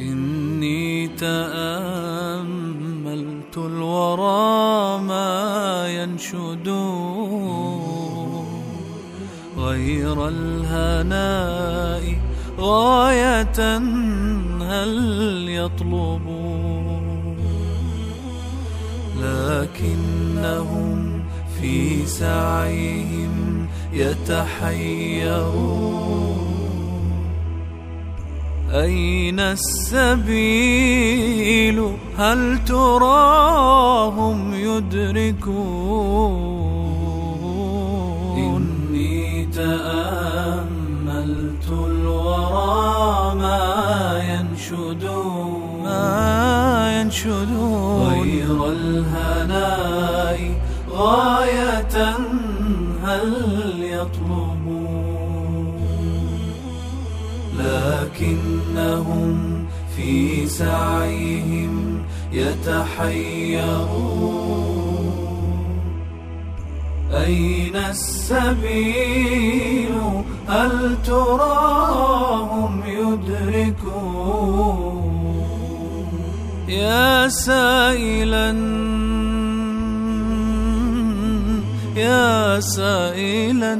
إني تأملت الورى ما ينشد غير الهناء غاية هل يطلبون لكنهم في سعيهم يتحيرون أين السبيل؟ هل تراهم يدركون؟ إني تأملت الورى ما ينشدون. ما ينشدون. غير الهناء غاية هل يطلبون؟ لكنهم في سعيهم يتحيرون. أين السبيل؟ هل تراهم يدركون؟ يا سائلا يا سائلا.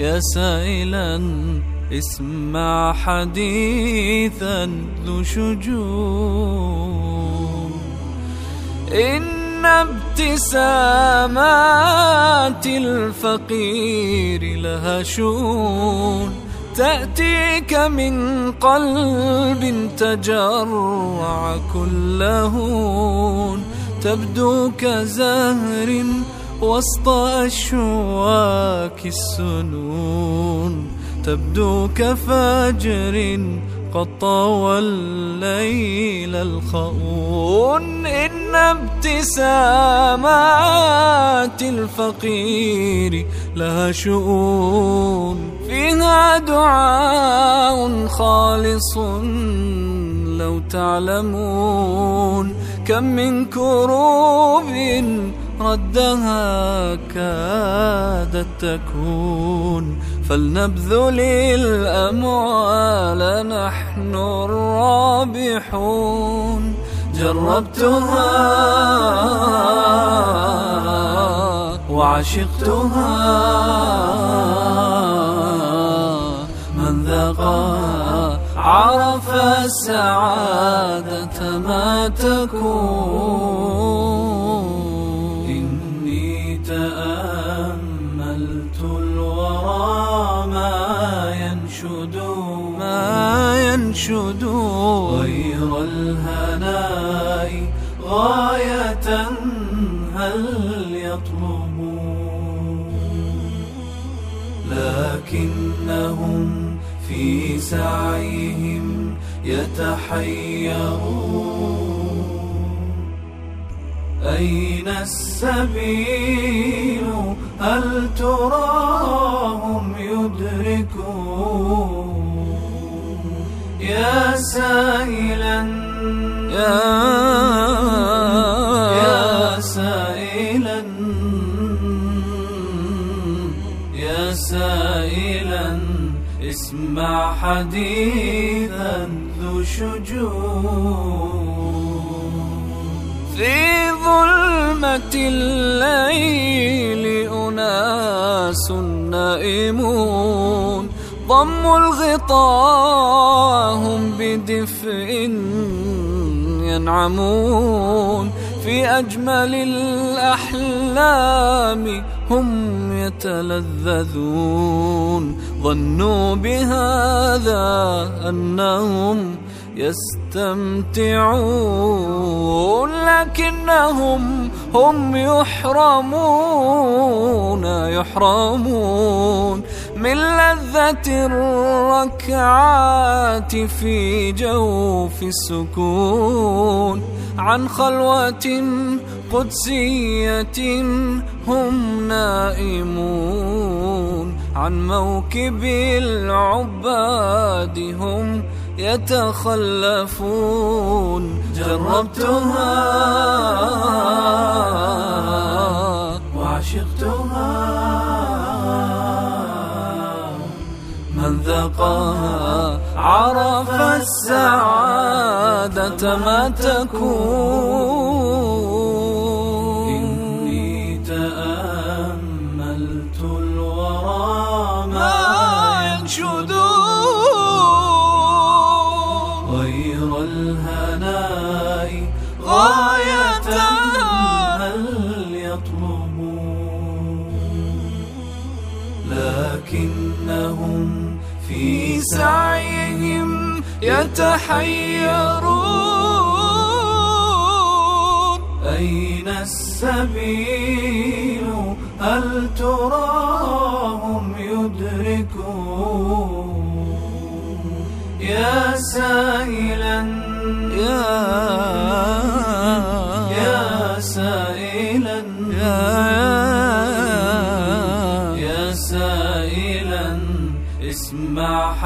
يا سائلا اسمع حديثا ذو شجون. إن ابتسامات الفقير لها شون. تأتيك من قلب تجرع كلهون تبدو كزهر وسط أشواك السنون تبدو كفجر قد طوى الليل الخؤون. إن ابتسامات الفقير لها شؤون فيها دعاء خالص لو تعلمون. كم من كروب ردها كادت تكون. فلنبذل الأموال نحن الرابحون. جربتها وعشقتها. من ذاقها عرف السعادة ما تكون. ينشد غير الهناء غاية هل يطلبون لكنهم في سعيهم يتحيرون. أين السبيل؟ هل تراهم يدركون؟ سائلا. يا يا سائلا. يا سائلا. اسمع حديثا ذو شجون. في ظلمة الليل أناس نائمون. ضموا الغطاء هم بدفء ينعمون. في أجمل الأحلام هم يتلذذون. ظنوا بهذا أنهم يستمتعون لكنهم هم يحرمون يحرمون من لذة الركعات في جوف السكون. عن خلوة قدسية هم نائمون. عن موكب العباد هم يتخلفون. جربتها وعشقتها. من ذقها عرف السعادة ما تكون. يطلبون لكنهم في سعيهم يتحيرون. أين السبيل؟ هل تراهم يدركون؟ يا سائلا يا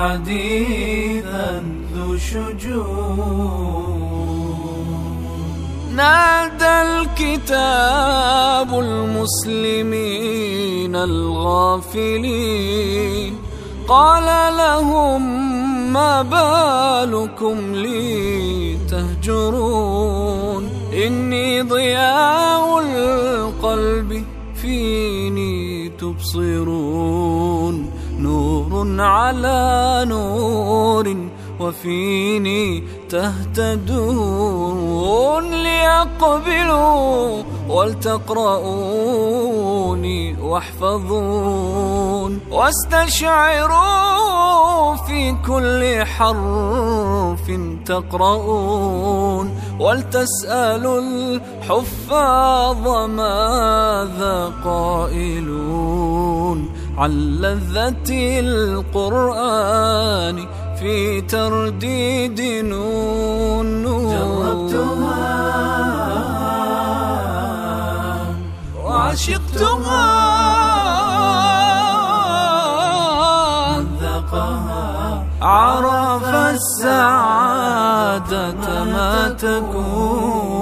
حديثا ذو شجون. نادى الكتاب المسلمين الغافلين. قال لهم ما بالكم لي تهجرون؟ إني ضياء القلب فيني تبصرون؟ على نور وفيني تهتدون ليقبلوا ولتقرؤوني واحفظون واستشعروا في كل حرف تقرؤون ولتسألوا الحفاظ ماذا قائلون عن لذة القرآن في ترديد نون جربتها وعشقتها. ذقها عرف السعادة ما تكون.